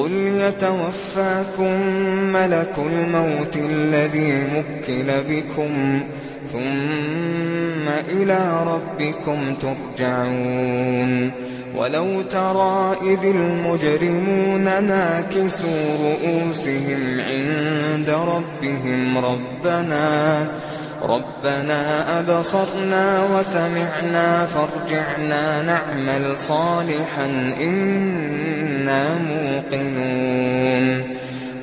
قل يتوفاكم ملك الموت الذي مكل بكم ثم إلى ربكم ترجعون ولو ترى إذ المجرمون ناكسوا رؤوسهم عند ربهم ربنا ربنا أبصرنا وسمعنا فارجعنا نعمل صالحا موقنون.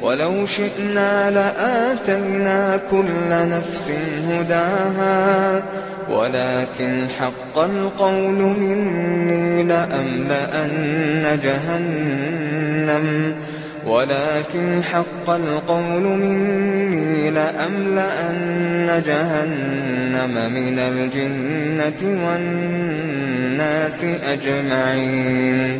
ولو شئنا لآتينا كل نفس هداها. ولكن حق القول مني لأملأن جهنم. ولكن حق القول مني لأملأن جهنم من الجنة والناس أجمعين.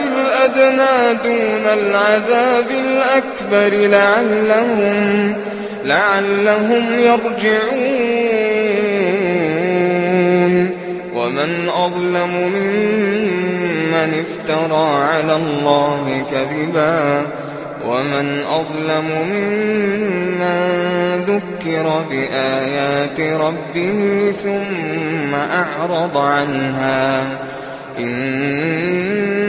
الأدنى دون العذاب الأكبر لعلهم لعلهم يرجعون. ومن أظلم ممن افترى على الله كذبا ومن أظلم ممن ذكر بآيات ربه ثم أعرض عنها.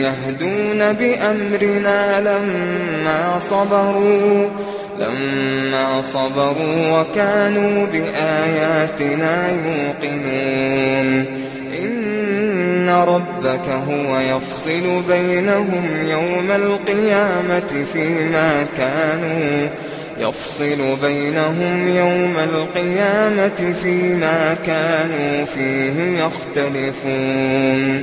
يهدون بأمرنا لما صبروا لما صبروا وكانوا بآياتنا يوقنون. إن ربك هو يفصل بينهم يوم القيامة فيما كانوا يفصل بينهم يوم القيامة فيما كانوا فيه يختلفون.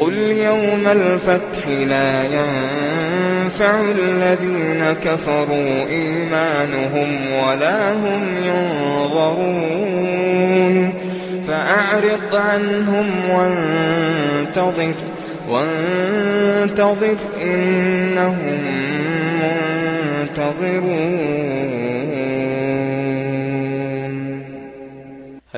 قل يوم الفتح لا ينفع الذين كفروا إيمانهم ولا هم ينظرون فأعرض عنهم وانتظر وانتظر إنهم منتظرون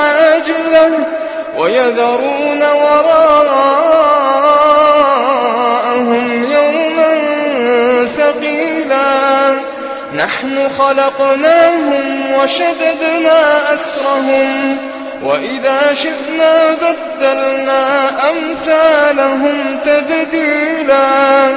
العاجلة ويذرون وراءهم يوما ثقيلا. نحن خلقناهم وشددنا أسرهم وإذا شئنا بدلنا أمثالهم تبديلا.